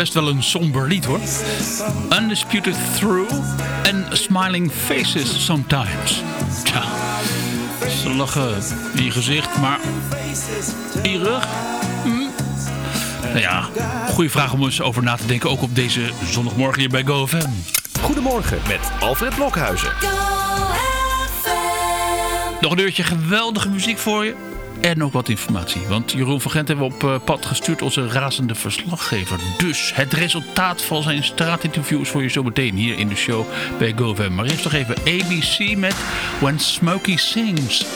best wel een somber lied hoor. Undisputed Through and Smiling Faces Sometimes. Tja, ze lachen in je gezicht, maar in je rug? Hm? Nou ja, goede vraag om eens over na te denken, ook op deze zondagmorgen hier bij GoFM. Goedemorgen met Alfred Blokhuizen. Nog een uurtje geweldige muziek voor je. En ook wat informatie. Want Jeroen van Gent hebben we op eh, pad gestuurd onze razende verslaggever. Dus het resultaat van zijn straatinterviews voor je zo meteen hier in de show bij GoFam. Maar eerst nog even ABC met When Smokey Sings.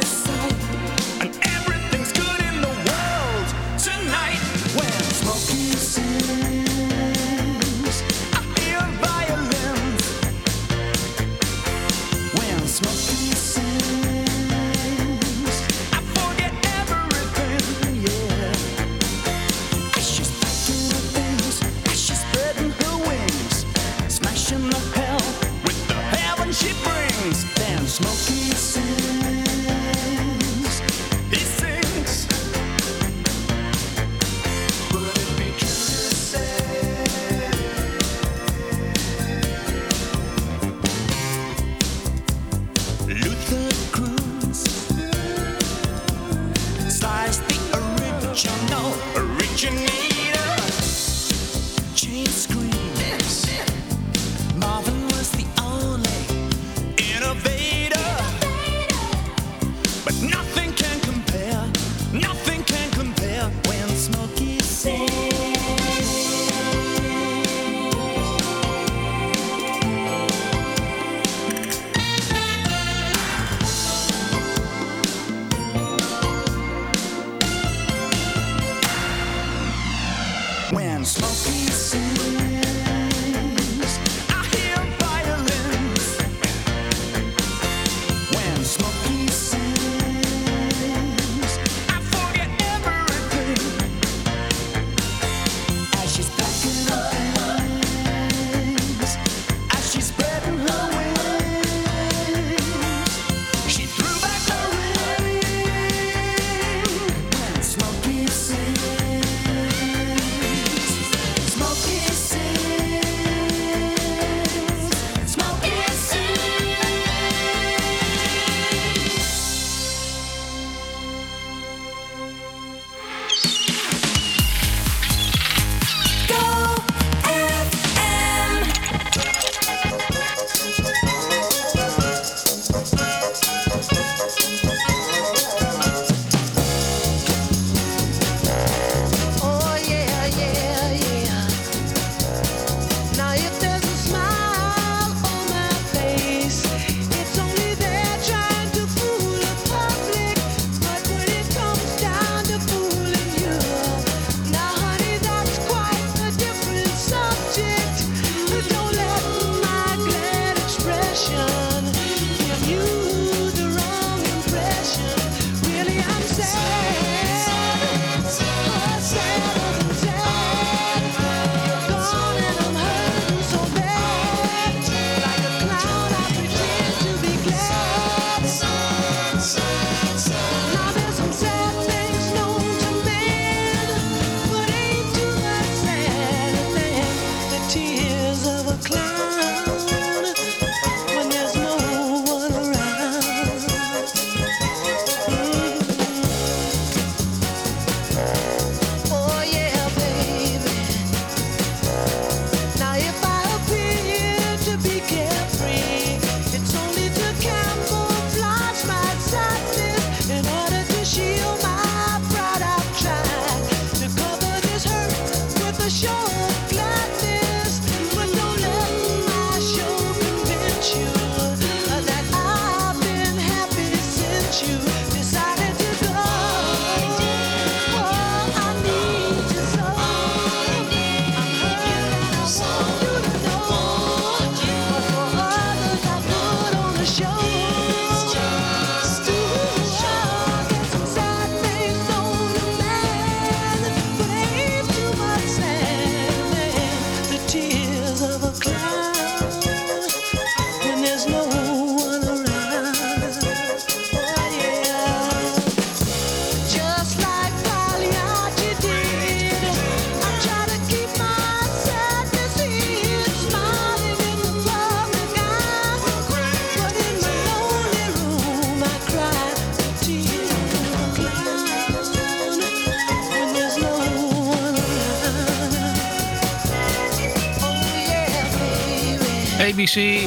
the side.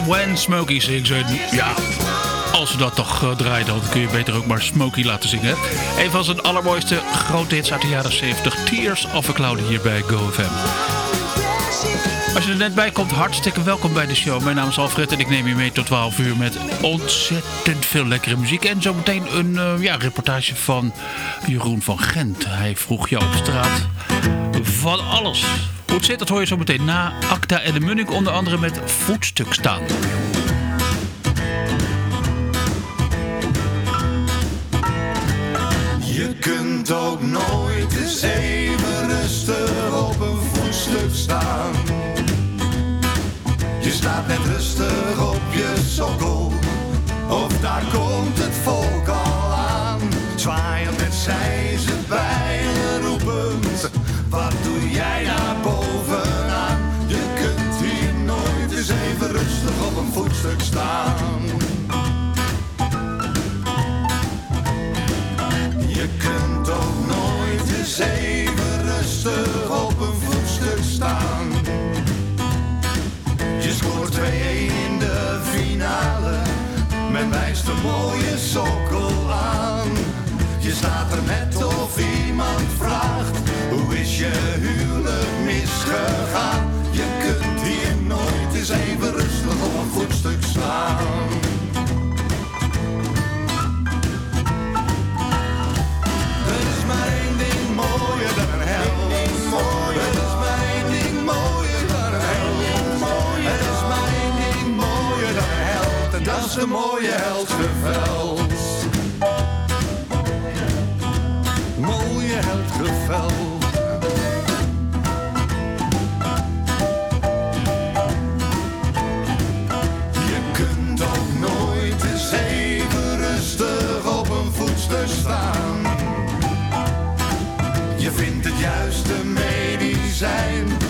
When Smokey Sings. ja, als ze dat toch eh, draait, dan kun je beter ook maar Smokey laten zingen. Een van zijn allermooiste grote hits uit de jaren 70. Tears of a Cloud hier bij GoFM. Als je er net bij komt, hartstikke welkom bij de show. Mijn naam is Alfred en ik neem je mee tot 12 uur met ontzettend veel lekkere muziek. En zometeen een eh, ja, reportage van Jeroen van Gent. Hij vroeg jou op straat van alles goed zit, dat hoor je zo meteen na. Acta en de Munnik onder andere met voetstuk staan. Je kunt ook nooit eens even rustig op een voetstuk staan. Je staat net rustig op je sokkel, of daar komt het vol. mooie sokkel aan. Je staat er met de mooie held geveld. Mooie held geveld. Je kunt ook nooit eens even rustig op een voetstuk staan. Je vindt het juiste medicijn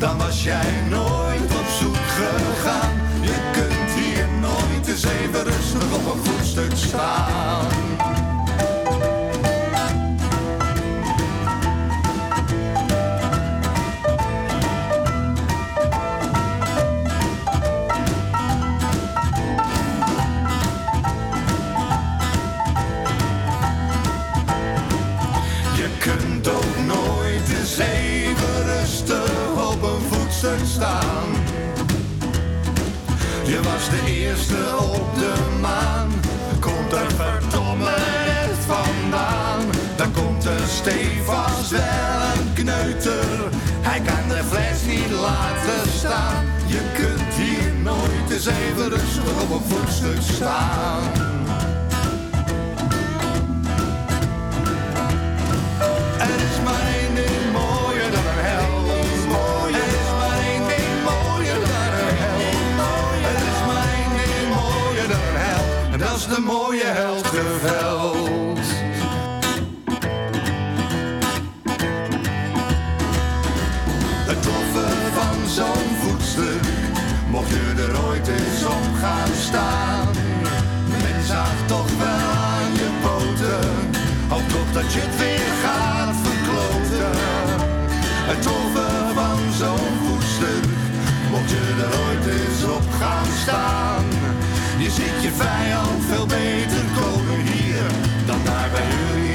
dan was jij nooit op zoek gegaan. Je kunt hier nooit eens even rustig op een voetstuk staan. eens even rustig op een voetstuk staan. is op gaan staan. Men zag toch wel aan je poten, al toch dat je het weer gaat verkloten. Het over van zo'n goed stuk, mocht je er ooit eens op gaan staan. Je ziet je vijand veel beter komen hier dan daar bij jullie.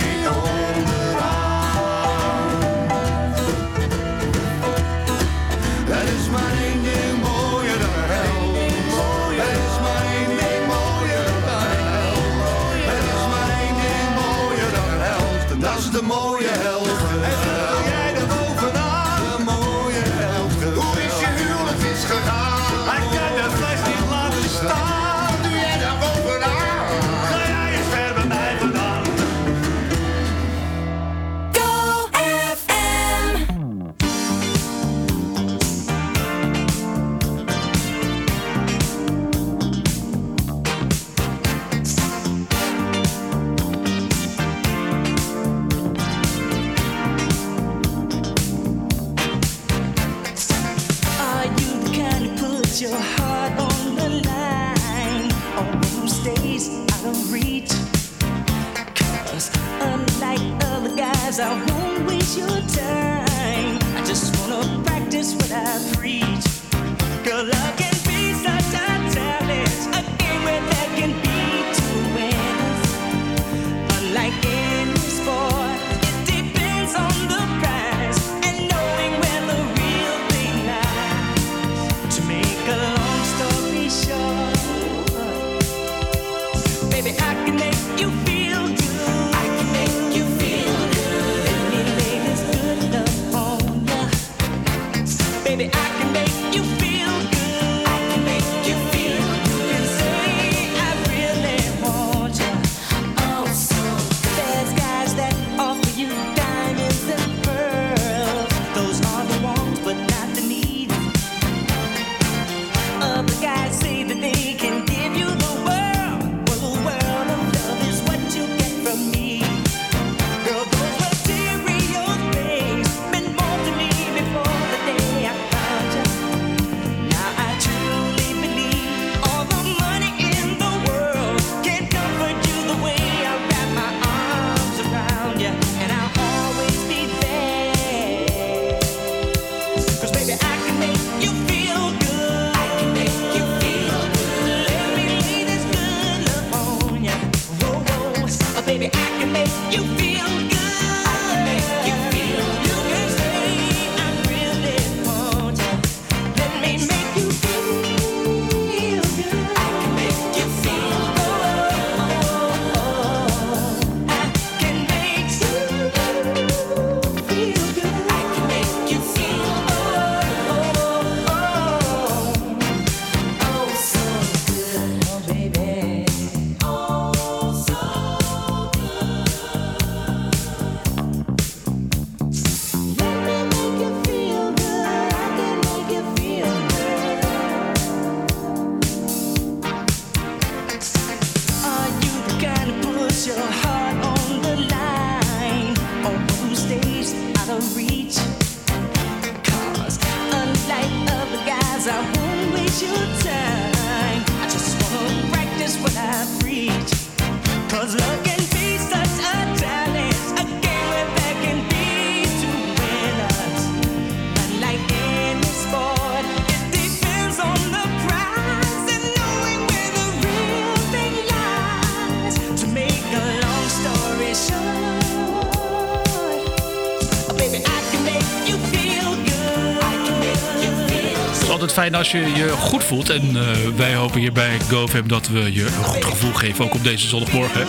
Fijn als je je goed voelt. En eh, wij hopen hier bij GoFam dat we je een goed gevoel geven. Ook op deze zondagmorgen.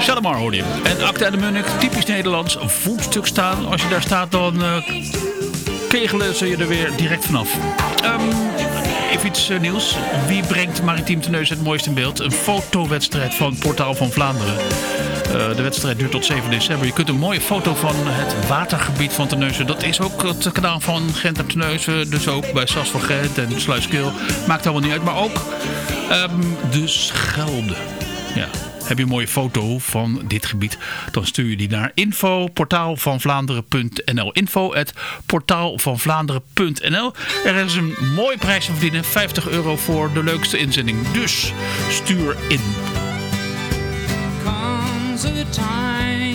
Shalimar hoorde je. En Acta en de Munnik, typisch Nederlands. Voetstuk staan. Als je daar staat, dan eh, kegelen ze je er weer direct vanaf. Ehm, even iets eh, nieuws. Wie brengt Maritiem Teneus het mooist in beeld? Een fotowedstrijd van Portaal van Vlaanderen. Eh, de wedstrijd duurt tot 7 december. Je kunt een mooie foto van het watergebied van Terneuzen. Dat is ook het kanaal van Gent en Terneuzen. Dus ook bij Sas van Gent en Sluiskil. Maakt allemaal niet uit. Maar ook ehm, de Schelde. Ja. Heb je een mooie foto van dit gebied, dan stuur je die naar info portaalvanvlaanderen.nl info at portaalvanvlaanderen.nl Er is een mooie prijs te verdienen, 50 euro voor de leukste inzending. Dus stuur in. Comes a time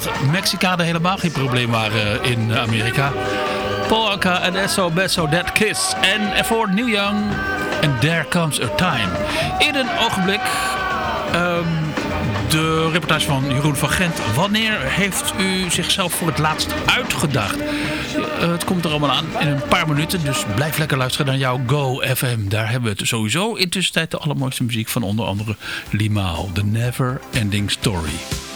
dat Mexicanen helemaal geen probleem waren in eh, Amerika. Polka en Esso Besso dead Kiss. En voor New Young And There Comes a Time. In een ogenblik ehm, de reportage van Jeroen van Gent. Wanneer heeft u zichzelf voor het laatst uitgedacht? Eh, het komt er allemaal aan in een paar minuten. Dus blijf lekker luisteren naar jouw Go FM. Daar hebben we het sowieso intussen tijd de allermooiste muziek van onder andere Limaal, The Never Ending Story.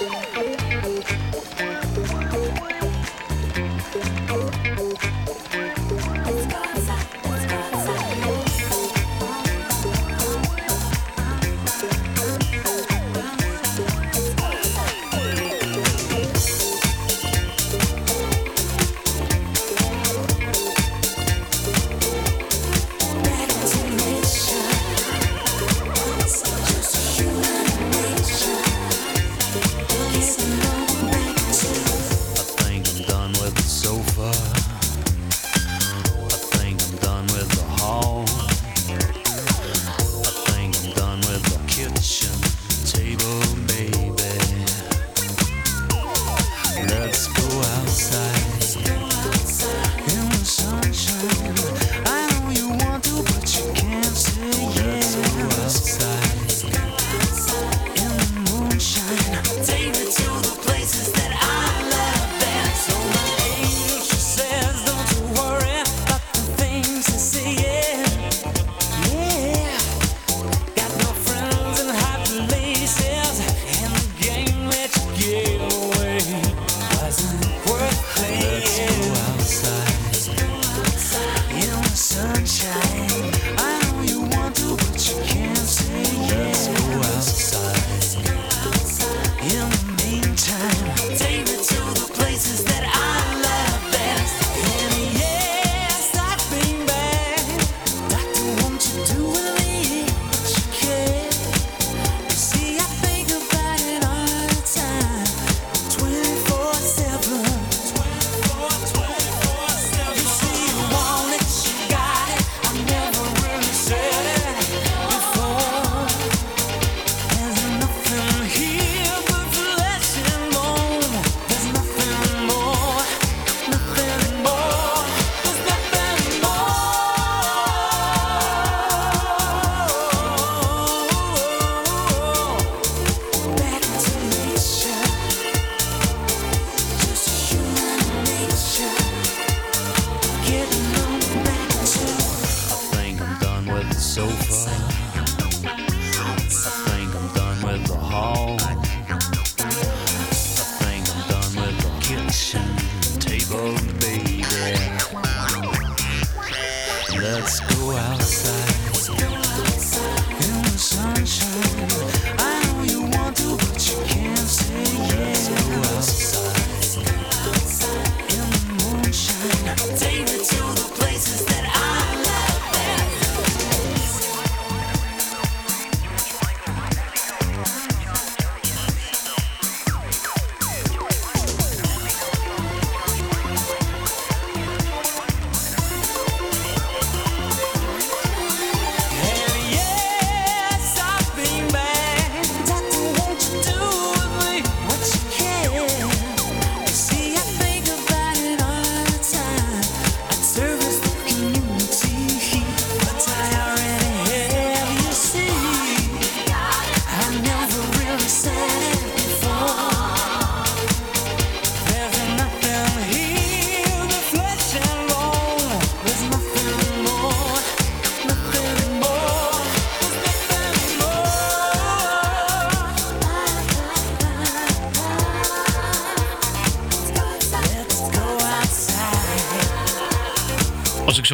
Bye.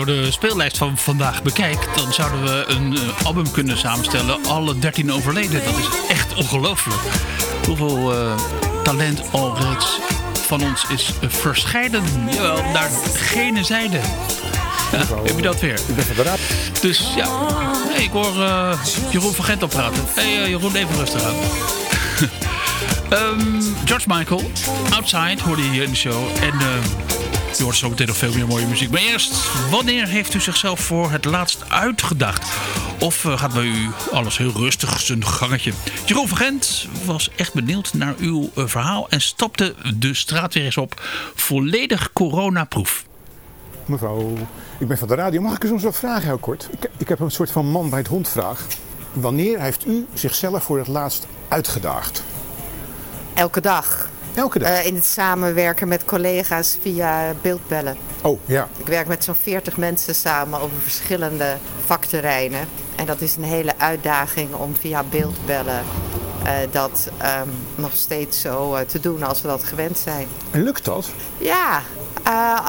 Zo de speellijst van vandaag bekijk, dan zouden we een eh, album kunnen samenstellen. Alle 13 overleden. Dat is echt ongelooflijk. Hoeveel eh, talent al reeds van ons is verscheiden. Jawel, naar gene zijde. Ja, heb je dat weer? Ik ben. Dus ja, hey, ik hoor eh, Jeroen van Gent al praten. Hé hey, Jeroen, even rustig aan. Ehm, George Michael, Outside, hoorde je hier in de show. En je hoort zo meteen nog veel meer mooie muziek. Maar eerst, wanneer heeft u zichzelf voor het laatst uitgedacht? Of eh, gaat bij u alles heel rustig zijn gangetje? Jeroen van Gent was echt benieuwd naar uw eh, verhaal... en stapte de straat weer eens op. Volledig coronaproof. Mevrouw, ik ben van de radio. Mag ik u soms wat vragen, heel kort? Ik, ik heb een soort van man bij het hond vraag. Wanneer heeft u zichzelf voor het laatst uitgedaagd? Elke dag. Elke dag? Eh, in het samenwerken met collega's via beeldbellen. oh, ja. Ik werk met zo'n 40 mensen samen over verschillende vakterreinen. En dat is een hele uitdaging om via beeldbellen eh, dat ehm, nog steeds zo eh, te doen als we dat gewend zijn. En lukt dat? Ja,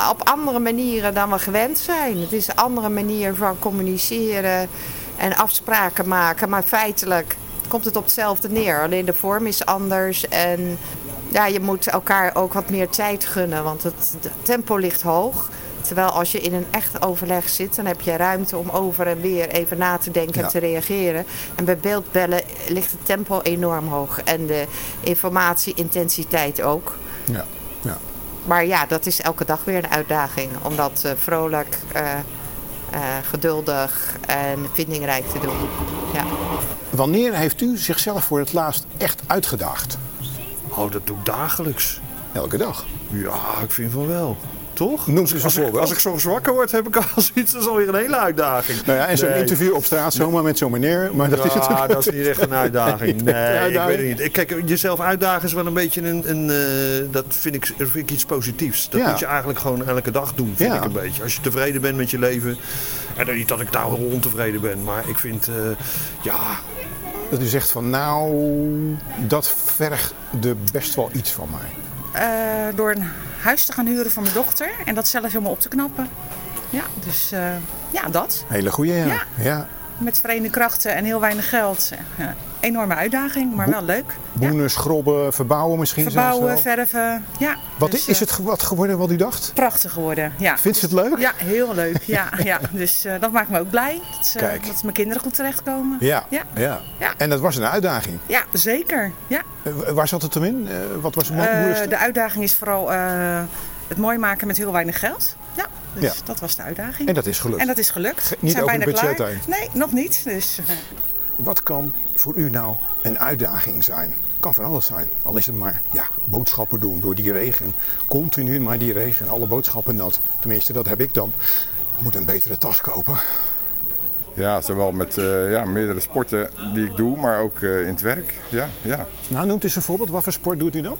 op andere manieren dan we gewend zijn. Het is een andere manier van communiceren en afspraken maken. Maar feitelijk komt het op hetzelfde neer. Alleen de vorm is anders en ja, je moet elkaar ook wat meer tijd gunnen. Want het, tempo ligt hoog. Terwijl als je in een echt overleg zit, dan heb je ruimte om over en weer even na te denken Ja. en te reageren. En bij beeldbellen ligt het tempo enorm hoog. En de informatie-intensiteit ook. Ja. ja. Maar ja, dat is elke dag weer een uitdaging. Om dat eh, vrolijk, eh, eh, geduldig en vindingrijk te doen. Ja. Wanneer heeft u zichzelf voor het laatst echt uitgedaagd? Oh, dat doe ik dagelijks. Elke dag. Ja, ik vind van wel. Toch? Noem ze eens een als, ik, voorbeeld. als ik zo zwakker word, heb ik al zoiets. Dat is alweer een hele uitdaging. Nou ja, en zo'n Nee. interview op straat zomaar met zo'n meneer. Maar dat is het Ja, dat is niet echt een uitdaging. Nee, ik weet het niet. Kijk, jezelf uitdagen is wel een beetje een... een eh, dat vind ik, vind ik iets positiefs. Dat Ja. moet je eigenlijk gewoon elke dag doen, vind Ja. ik een beetje. Als je tevreden bent met je leven. En niet dat ik daar wel ontevreden ben. Maar ik vind, eh, ja... Dat u zegt van nou, dat vergde best wel iets van mij. Eh, door een huis te gaan huren van mijn dochter en dat zelf helemaal op te knappen. Ja, dus eh, ja, dat. Hele goeie, ja. Ja. ja. Met verenigde krachten en heel weinig geld. Ja, enorme uitdaging, maar wel leuk. Boenen, schrobben, verbouwen misschien Verbouwen, zelfs verven. Ja, Wat dus, is eh, het ge- wat geworden wat u dacht? Prachtig geworden, ja. Vindt ze het leuk? Ja, heel leuk. Ja, ja. Dus eh, dat maakt me ook blij. Dat, ze- Kijk. dat mijn kinderen goed terechtkomen. Ja. Ja, ja. En dat was een uitdaging. ja zeker. Ja. Eh, Waar zat het hem in? Eh, Wat was het mo- Eh, moeilijkste? de uitdaging is vooral eh, het mooi maken met heel weinig geld. Ja, dus Ja. dat was de uitdaging. En dat is gelukt. En dat is gelukt. Ge- niet zijn over bijna budget klaar. heen. Nee, nog niet. Dus, eh, Wat kan voor u nou een uitdaging zijn? Kan van alles zijn. Al is het maar ja, boodschappen doen door die regen. Continu maar die regen, alle boodschappen nat. Tenminste, dat heb ik dan. Ik moet een betere tas kopen. Ja, zowel met eh, ja, meerdere sporten die ik doe, maar ook eh, in het werk. Ja, ja. Nou, noemt eens een voorbeeld. Wat voor sport doet u dan?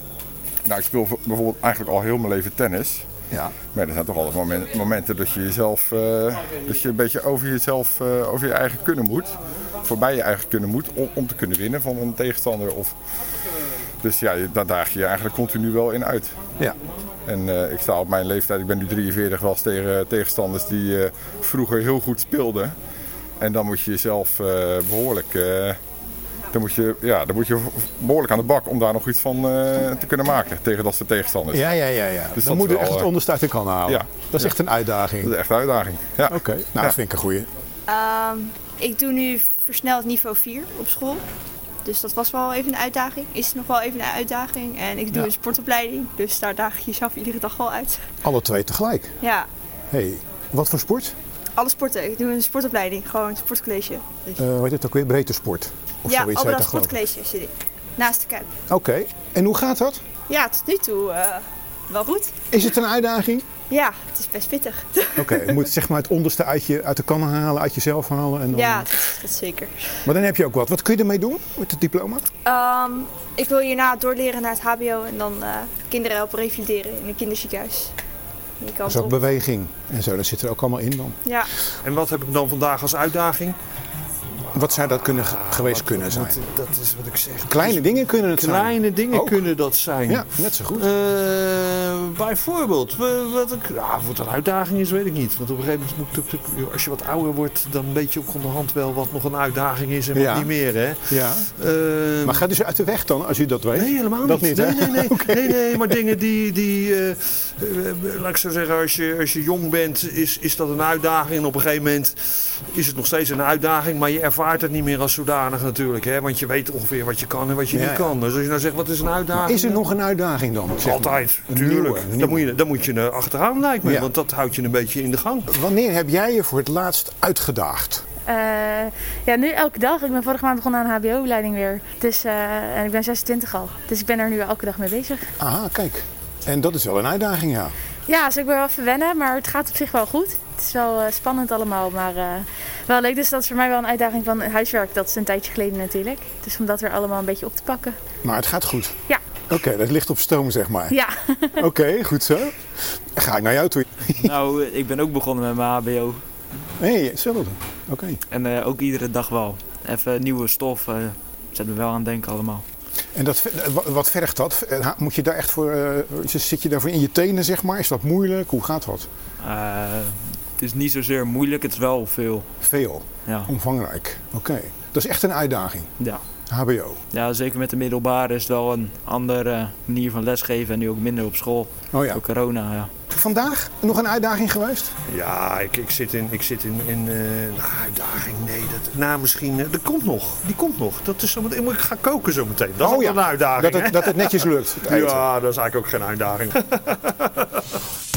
Nou, ik speel bijvoorbeeld eigenlijk al heel mijn leven tennis. Ja. Maar er zijn toch altijd momenten, momenten dat je jezelf, eh, dat je een beetje over jezelf, eh, over je eigen kunnen moet. Voorbij je eigen kunnen moet om, om te kunnen winnen van een tegenstander. Of, dus ja, daar daag je je eigenlijk continu wel in uit. Ja. En eh, ik sta op mijn leeftijd, ik ben nu 43, wel eens tegen tegenstanders die vroeger heel goed speelden. En dan moet je jezelf eh, behoorlijk, eh, dan moet je, ja, dan moet je behoorlijk aan de bak om daar nog iets van eh, te kunnen maken tegen dat soort tegenstanders. Ja, ja, ja. ja. Dus dan dat moet is echt het eh, onderste uit de kan halen. Ja. Dat is Ja. echt een uitdaging. Dat is echt een uitdaging. Ja. Oké, nou Ja. dat vind ik een goeie. Ehm, ik doe nu versneld niveau 4 op school. Dus dat was wel even een uitdaging. Is nog wel even een uitdaging. En ik doe Ja. een sportopleiding. Dus daar daag je jezelf iedere dag wel uit. Alle twee tegelijk. Ja, hey, wat voor sport? alle sporten. Ik doe een sportopleiding. Gewoon een sportcollege. Eh hoe heet het ook weer? Breedte sport? Of ja, heet dat, sportcollege zit ik. Naast de Kuip. Oké, en hoe gaat dat? Ja, tot nu toe eh, wel goed. Is het een uitdaging? Ja, het is best pittig. Oké, je moet zeg maar het onderste uit, je, uit de kan halen, uit jezelf halen. En dan... Ja, dat, dat zeker. Maar dan heb je ook wat. Wat kun je ermee doen met het diploma? Ehm, ik wil hierna doorleren naar het HBO en dan eh, kinderen helpen revalideren in een kinderziekenhuis. Dat is ook op. beweging en zo. Dat zit er ook allemaal in dan. Ja, En wat heb ik dan vandaag als uitdaging? Wat zou dat kunnen, ge- geweest kunnen zijn? Dat, dat is wat ik zeg. Kleine dingen kunnen het zijn. Kleine dingen Ook. kunnen dat zijn. Ja, net zo goed. Eh, bijvoorbeeld, wa- wat ik, ja, wat een uitdaging is, weet ik niet. Want op een gegeven moment, moet als je wat ouder wordt, dan weet je ook onderhand wel wat nog een uitdaging is en wat Ja. niet meer. Hè? Ja. Ehm, Maar gaat dus uit de weg dan, als u dat weet? Nee, helemaal dat niet. nee, nee, nee. Nee, nee, maar dingen die, die eh, eh, laat ik zo zeggen, als je, als je jong bent, is, is dat een uitdaging. En op een gegeven moment is het nog steeds een uitdaging, maar je ervaart het niet meer als zodanig natuurlijk. Hè? Want je weet ongeveer wat je kan en wat je Ja, niet ja. kan. Dus als je nou zegt, wat is een uitdaging? Is er nog een uitdaging dan? Altijd, tuurlijk. Dan moet je, dan moet je er achteraan lijkt me, Ja. want dat houdt je een beetje in de gang. Wanneer heb jij je voor het laatst uitgedaagd? Eh, ja, nu elke dag. Ik ben vorige maand begonnen aan een HBO-opleiding weer. Dus, eh, en ik ben 26 al. Dus ik ben er nu elke dag mee bezig. Aha, kijk. En dat is wel een uitdaging, ja. Ja, dus ik ben wel even wennen, maar het gaat op zich wel goed. Het is wel eh, spannend allemaal, maar eh, wel leuk. Dus dat is voor mij wel een uitdaging van huiswerk. Dat is een tijdje geleden natuurlijk. Dus om dat er allemaal een beetje op te pakken. Maar het gaat goed. Ja. Oké, dat ligt op stoom, zeg maar. Ja. Oké, goed zo. Ga ik naar jou toe. Nou, eh, ik ben ook begonnen met mijn HBO. Hé, hey, hetzelfde. Oké. En eh, ook iedere dag wel. Even nieuwe stof. eh zet me wel aan het denken allemaal. En dat, wa- wat vergt dat? Moet je daar echt voor, zit je daarvoor in je tenen, zeg maar? Is dat moeilijk? Hoe gaat dat? Eh, het is niet zozeer moeilijk, het is wel veel. Veel? Ja. Omvangrijk. Oké. Dat is echt een uitdaging. Ja. HBO. Ja, zeker met de middelbare is het wel een andere manier van lesgeven. En nu ook minder op school. Oh ja. Door corona, ja. Vandaag nog een uitdaging geweest? Ja, ik, ik zit in, ik zit in, in eh, een uitdaging. Nee, dat, nou misschien, eh, dat komt nog. Die komt nog. Dat is zo meteen, ik ga koken zo meteen. Dat is Oh ook ja, een uitdaging. dat het- dat het netjes lukt, het. Ja, dat is eigenlijk ook geen uitdaging.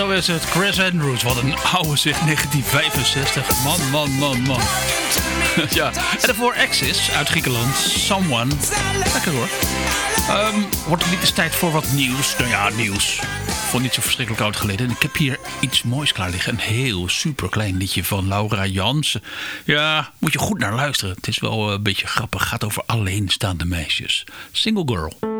Zo is het. Chris Andrews. Wat een oude zeg. 1965. Man, man, man, man. ja. En daarvoor Axis uit Griekenland. Someone. Lekker hoor. Ehm, wordt het niet eens tijd voor wat nieuws? Nou ja, nieuws. Voor niet zo verschrikkelijk oud geleden. En ik heb hier iets moois klaar liggen. Een heel super klein liedje van Laura Jansen. Ja, moet je goed naar luisteren. Het is wel eh, een beetje grappig. Gaat over alleenstaande meisjes. Single Girl.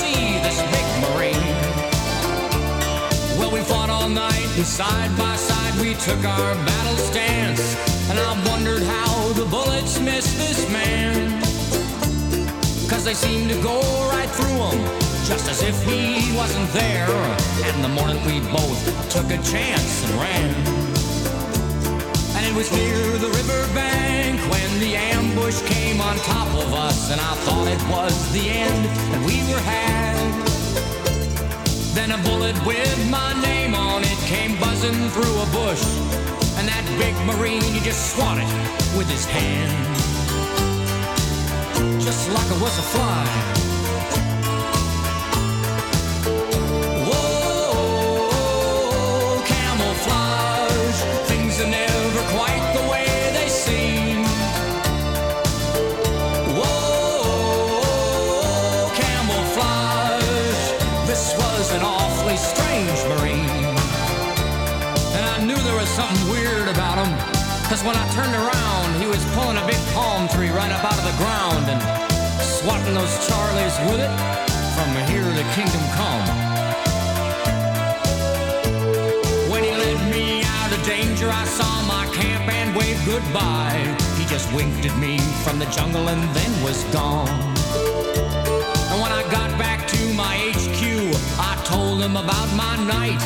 See this big marine. Well, we fought all night and side by side we took our battle stance. And I wondered how the bullets missed this man. Cause they seemed to go right through him, just as if he wasn't there. And the morning we both took a chance and ran. Was near the river bank when the ambush came on top of us. And I thought it was the end, and we were had. Then a bullet with my name on it came buzzing through a bush. And that big marine, he just swatted with his hand. Just like it was a fly. When I turned around, he was pulling a big palm tree right up out of the ground and swatting those Charlies with it from here to kingdom come. When he led me out of danger, I saw my camp and waved goodbye. He just winked at me from the jungle and then was gone. And when I got back to my HQ, I told him about my night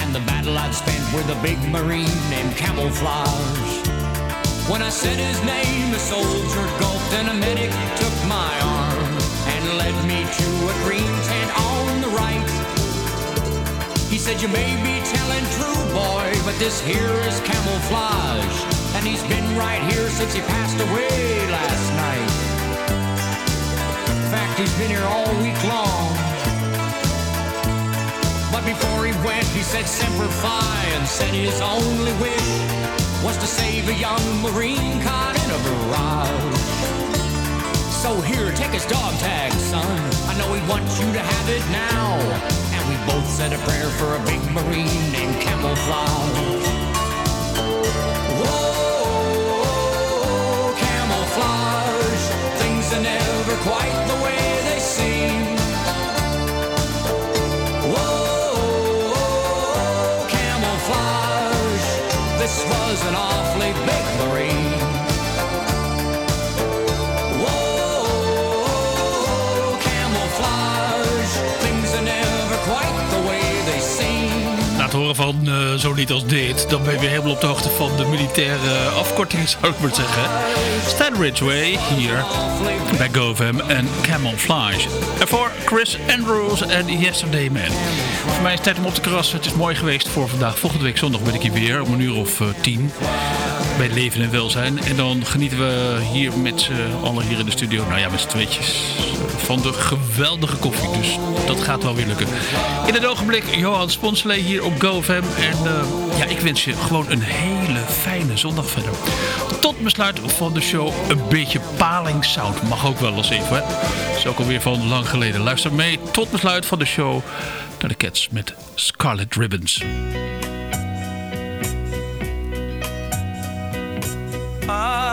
and the battle I'd spent with a big marine named Camouflage. When I said his name, a soldier gulped and a medic took my arm and led me to a green tent on the right. He said, You may be telling true, boy, but this here is camouflage. And he's been right here since he passed away last night. In fact, he's been here all week long. But before he went, he said Semper Fi and said his only wish was to save a young Marine caught in a barrage. So here, take his dog tag, son. I know he wants you to have it now. And we both said a prayer for a big Marine named Camouflage. Whoa, camouflage. Things are never quite van eh, zo niet als dit, dan ben je weer helemaal op de hoogte van de militaire afkorting, zou ik maar zeggen. Stan Ridgway hier bij GoFam en Camouflage. En voor Chris Andrews en Yesterday Man. Voor mij is het tijd om op te krassen. Het is mooi geweest voor vandaag. Volgende week zondag ben ik hier weer om een uur of eh, tien. Bij Leven en Welzijn. En dan genieten we hier met z'n allen hier in de studio. Nou ja, met z'n tweetjes. Van de geweldige koffie. Dus dat gaat wel weer lukken. In het ogenblik Johan Sponsley hier op GoFam. En eh, ja, ik wens je gewoon een hele fijne zondag verder. Tot besluit van de show een beetje palingsound. Mag ook wel eens even. Hè? Is ook alweer van lang geleden. Luister mee tot besluit van de show naar de Cats met Scarlet Ribbons. I